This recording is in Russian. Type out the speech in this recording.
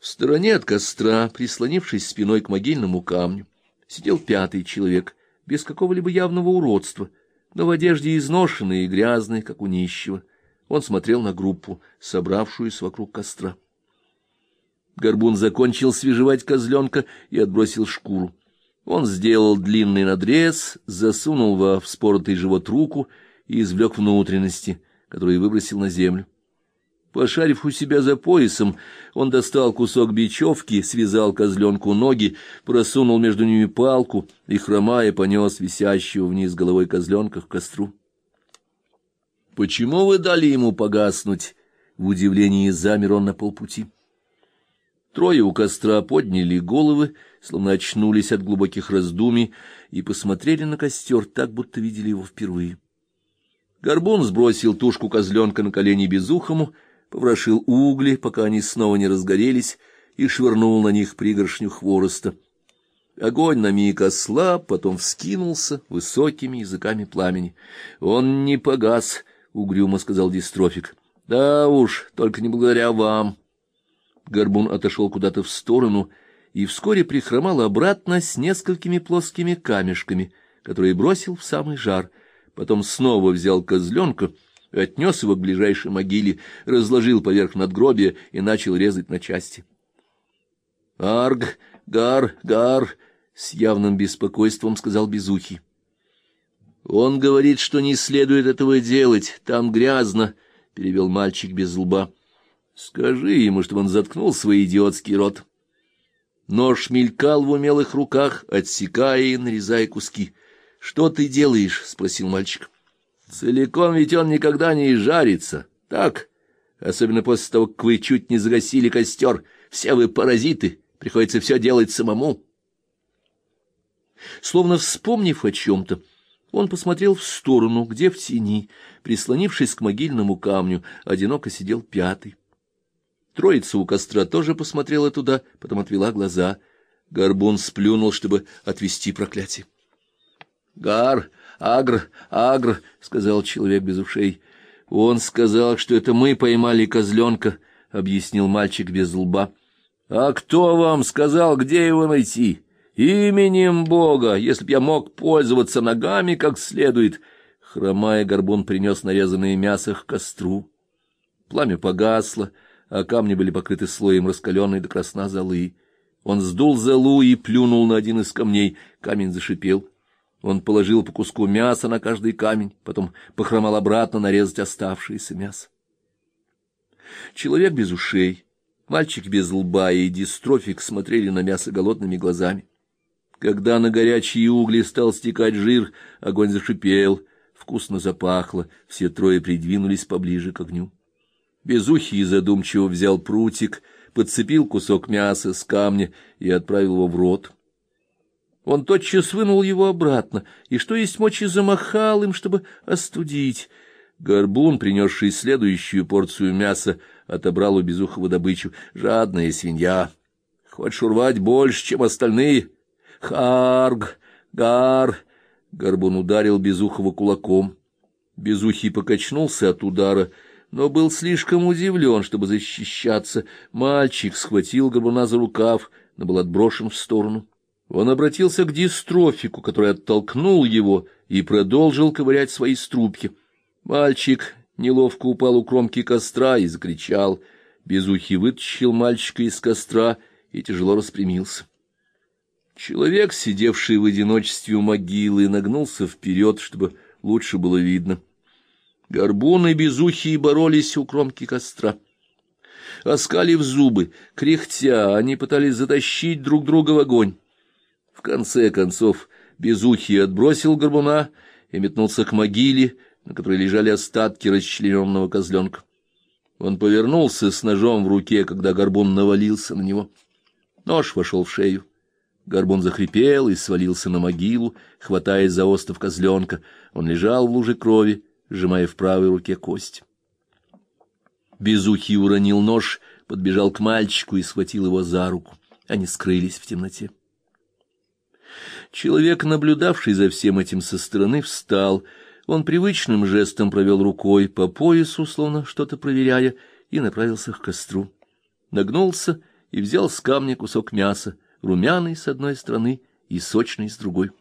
В стороне от костра, прислонившись спиной к могильному камню, сидел пятый человек, без какого-либо явного уродства, но в одежде изношенной и грязной, как у нищего. Он смотрел на группу, собравшуюся вокруг костра. Горбун закончил свежевать козленка и отбросил шкуру. Он сделал длинный надрез, засунул во вспоротый живот руку и извлек внутренности, которые выбросил на землю. Пошарив у себя за поясом, он достал кусок бечевки, связал козленку ноги, просунул между ними палку и, хромая, понес висящего вниз головой козленка к костру. — Почему вы дали ему погаснуть? — в удивлении замер он на полпути. Трое у костра подняли головы, словно очнулись от глубоких раздумий, и посмотрели на костер так, будто видели его впервые. Горбун сбросил тушку козленка на колени безухому, поворошил угли, пока они снова не разгорелись, и швырнул на них пригоршню хвороста. Огонь на миг ослаб, потом вскинулся высокими языками пламени. — Он не погас, — угрюмо сказал дистрофик. — Да уж, только не благодаря вам. Горбун отошел куда-то в сторону и вскоре прихромал обратно с несколькими плоскими камешками, которые бросил в самый жар. Потом снова взял козленка — отнес его к ближайшей могиле, разложил поверх надгробия и начал резать на части. «Арг, гар, гар!» — с явным беспокойством сказал Безухий. «Он говорит, что не следует этого делать, там грязно», — перевел мальчик без лба. «Скажи ему, чтобы он заткнул свой идиотский рот». Нож мелькал в умелых руках, отсекая и нарезая куски. «Что ты делаешь?» — спросил мальчик. Целиком ведь он никогда не жарится. Так, особенно после того, как вы чуть не загасили костер. Все вы паразиты, приходится все делать самому. Словно вспомнив о чем-то, он посмотрел в сторону, где в тени, прислонившись к могильному камню, одиноко сидел пятый. Троица у костра тоже посмотрела туда, потом отвела глаза. Горбун сплюнул, чтобы отвести проклятие. — Гар! Агр, агр, — сказал человек без ушей. — Он сказал, что это мы поймали козленка, — объяснил мальчик без лба. — А кто вам сказал, где его найти? Именем Бога, если б я мог пользоваться ногами как следует. Хромая, горбун принес нарезанное мясо к костру. Пламя погасло, а камни были покрыты слоем раскаленной до красна золы. Он сдул золу и плюнул на один из камней. Камень зашипел. Он положил по куску мяса на каждый камень, потом похромал обратно нарезать оставшееся мясо. Человек без ушей, мальчик без лба и дистрофик смотрели на мясо голодными глазами. Когда на горячие угли стал стекать жир, огонь зашипел, вкусно запахло, все трое придвинулись поближе к огню. Безухий задумчиво взял прутик, подцепил кусок мяса с камня и отправил его в рот. Он тотчас вынул его обратно, и что есть мочи замахал им, чтобы остудить. Горбун, принесший следующую порцию мяса, отобрал у Безухова добычу. Жадная свинья. Хочешь урвать больше, чем остальные? Харг, гар. Горбун ударил Безухова кулаком. Безухий покачнулся от удара, но был слишком удивлен, чтобы защищаться. Мальчик схватил Горбуна за рукав, но был отброшен в сторону. Он обратился к дистрофику, который оттолкнул его и продолжил ковырять свои струбки. Мальчик неловко упал у кромки костра и закричал. Безухий вытащил мальчика из костра и тяжело распрямился. Человек, сидевший в одиночестве у могилы, нагнулся вперед, чтобы лучше было видно. Горбун и Безухий боролись у кромки костра. Оскалив зубы, кряхтя, они пытались затащить друг друга в огонь. В конце концов Безухий отбросил горбуна и метнулся к могиле, на которой лежали остатки расчлененного козленка. Он повернулся с ножом в руке, когда горбун навалился на него. Нож вошел в шею. Горбун захрипел и свалился на могилу, хватаясь за остов козленка. Он лежал в луже крови, сжимая в правой руке кость. Безухий уронил нож, подбежал к мальчику и схватил его за руку. Они скрылись в темноте. Человек, наблюдавший за всем этим со стороны, встал. Он привычным жестом провел рукой по поясу, словно что-то проверяя, и направился к костру. Нагнулся и взял с камня кусок мяса, румяный с одной стороны и сочный с другой.